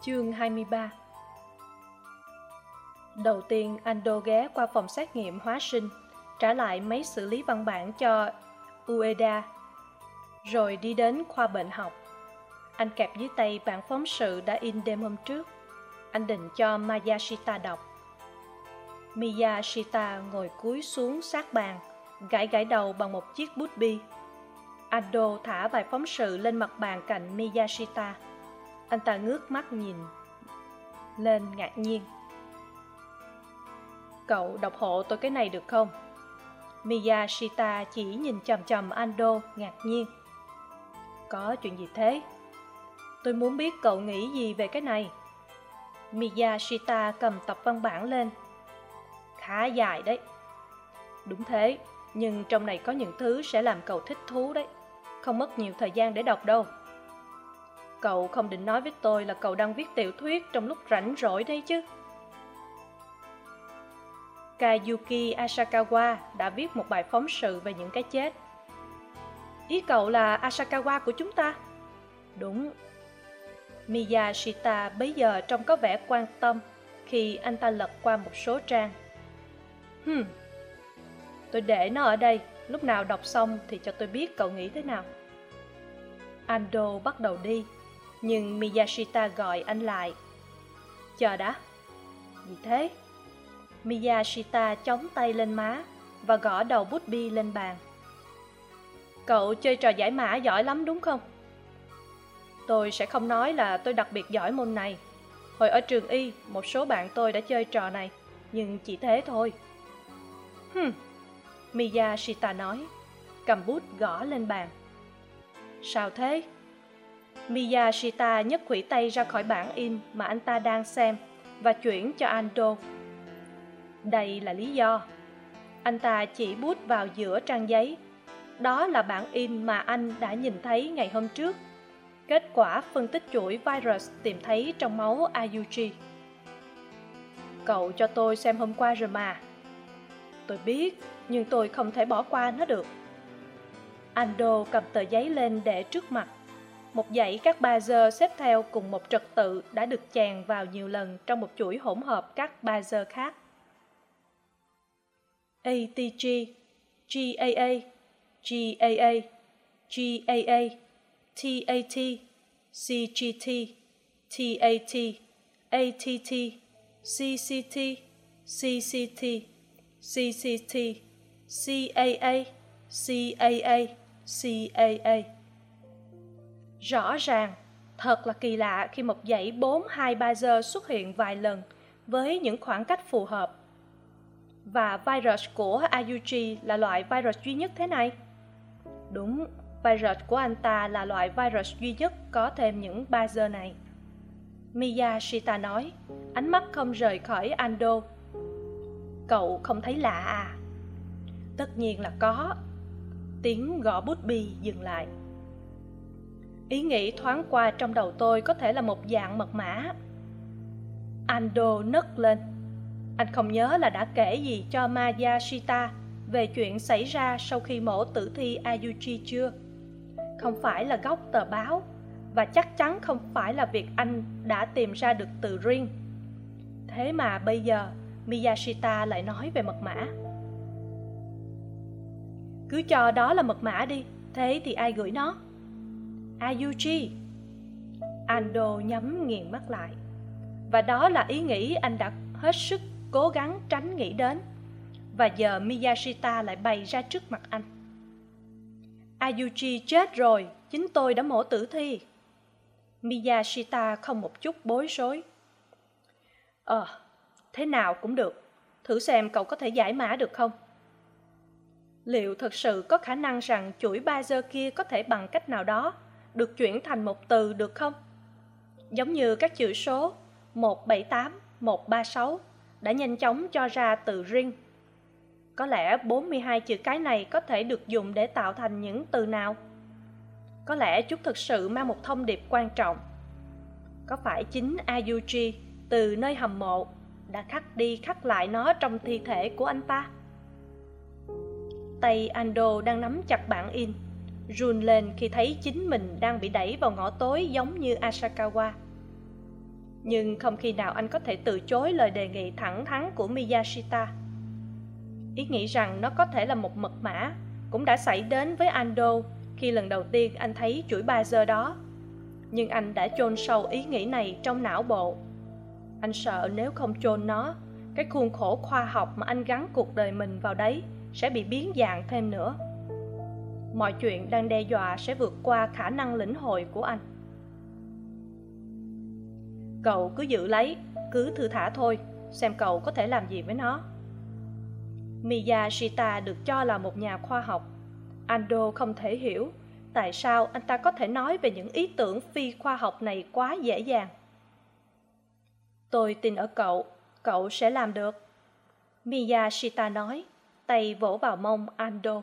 Chương 23 Đầu tiên Ando ghé qua phòng xét nghiệm hóa sinh, trả lại máy xử lý văn bản cho Ueda, rồi đi đến khoa bệnh học. Anh kẹp dưới tay bản phóng sự đã in đêm hôm trước. Anh định cho Mayashita đọc. Miyashita ngồi cúi xuống sát bàn, gãi gãi đầu bằng một chiếc bút bi. Ando thả vài phóng sự lên mặt bàn cạnh Miyashita anh ta ngước mắt nhìn lên ngạc nhiên. Cậu đọc hộ tôi cái này được không? Miyashita chỉ nhìn chằm chằm ando ngạc nhiên. Có chuyện gì thế? Tôi muốn biết cậu nghĩ gì về cái này. Miyashita cầm tập văn bản lên. Khá dài đấy. Đúng thế, nhưng trong này có những thứ sẽ làm cậu thích thú đấy. Không mất nhiều thời gian để đọc đâu. Cậu không định nói với tôi là cậu đang viết tiểu thuyết trong lúc rảnh rỗi đây chứ? Kayuki Asakawa đã viết một bài phóng sự về những cái chết. Ý cậu là Asakawa của chúng ta? Đúng. Miyashita bấy giờ trông có vẻ quan tâm khi anh ta lật qua một số trang. Hmm, tôi để nó ở đây, lúc nào đọc xong thì cho tôi biết cậu nghĩ thế nào. Ando bắt đầu đi nhưng miyashita gọi anh lại. Chờ đã. Gì thế? Miyashita chống tay lên má và gõ đầu bút bi lên bàn. Cậu chơi trò giải mã giỏi lắm đúng không? Tôi sẽ không nói là tôi đặc biệt giỏi môn này. Hồi ở trường y, một số bạn tôi đã chơi trò này, nhưng chỉ thế thôi. Hừm, miyashita nói, cầm bút gõ lên bàn. Sao thế? Miyashita nhấc khuỷu tay ra khỏi bản in mà anh ta đang xem và chuyển cho ando. Đây là lý do. Anh ta chỉ bút vào giữa trang giấy. Đó là bản in mà anh đã nhìn thấy ngày hôm trước. Kết quả phân tích chuỗi virus tìm thấy trong máu ayuji. Cậu cho tôi xem hôm qua rồi mà. Tôi biết, nhưng tôi không thể bỏ qua nó được. Ando cầm tờ giấy lên để trước mặt một dãy các ba giờ xếp theo cùng một trật tự đã được chèn vào nhiều lần trong một chuỗi hỗn hợp các ba giờ khác. ATG, GAA, GAA, GAA, TAT, CGT, TAT, ATT, CCT, CCT, CCT, CAA, CAA, CAA. Rõ ràng, thật là kỳ lạ khi một dãy 4-2-3 giờ xuất hiện vài lần với những khoảng cách phù hợp. Và virus của Ayuji là loại virus duy nhất thế này. Đúng, virus của anh ta là loại virus duy nhất có thêm những 3 giờ này. Miyashita nói, ánh mắt không rời khỏi Ando. Cậu không thấy lạ à? Tất nhiên là có. Tiếng gõ bút bi dừng lại ý nghĩ thoáng qua trong đầu tôi có thể là một dạng mật mã. Ando nấc lên. Anh không nhớ là đã kể gì cho mayashita về chuyện xảy ra sau khi mổ tử thi ayuji chưa? Không phải là góc tờ báo, và chắc chắn không phải là việc anh đã tìm ra được từ riêng. Thế mà bây giờ, miyashita lại nói về mật mã. Cứ cho đó là mật mã đi, thế thì ai gửi nó? Ayuji. Ando nhắm nghiền mắt lại. Và đó là ý nghĩ anh đã hết sức cố gắng tránh nghĩ đến. Và giờ Miyashita lại bày ra trước mặt anh. Ayuji chết rồi, chính tôi đã mổ tử thi. Miyashita không một chút bối rối. Ờ, thế nào cũng được. Thử xem cậu có thể giải mã được không? Liệu thật sự có khả năng rằng chuỗi ba giờ kia có thể bằng cách nào đó được chuyển thành một từ được không giống như các chữ số 178, 136 đã nhanh chóng cho ra từ riêng. Có lẽ 42 chữ cái này có thể được dùng để tạo thành những từ nào? Có lẽ chúng thực sự mang một thông điệp quan trọng. Có phải chính Ayuji từ nơi hầm mộ đã khắc đi khắc lại nó trong thi thể của anh ta? Tay Ando đang nắm chặt bản in, run lên khi thấy chính mình đang bị đẩy vào ngõ tối giống như Asakawa. Nhưng không khi nào anh có thể từ chối lời đề nghị thẳng thắn của Miyashita. Ý nghĩ rằng nó có thể là một mật mã cũng đã xảy đến với Ando khi lần đầu tiên anh thấy chuỗi ba giờ đó. Nhưng anh đã chôn sâu ý nghĩ này trong não bộ. Anh sợ nếu không chôn nó, cái khuôn khổ khoa học mà anh gắn cuộc đời mình vào đấy sẽ bị biến dạng thêm nữa mọi chuyện đang đe dọa sẽ vượt qua khả năng lĩnh hội của anh. Cậu cứ giữ lấy, cứ thư thả thôi, xem cậu có thể làm gì với nó. Miyashita được cho là một nhà khoa học. Ando không thể hiểu tại sao anh ta có thể nói về những ý tưởng phi khoa học này quá dễ dàng. Tôi tin ở cậu cậu sẽ làm được. Miyashita nói, tay vỗ vào mông ando.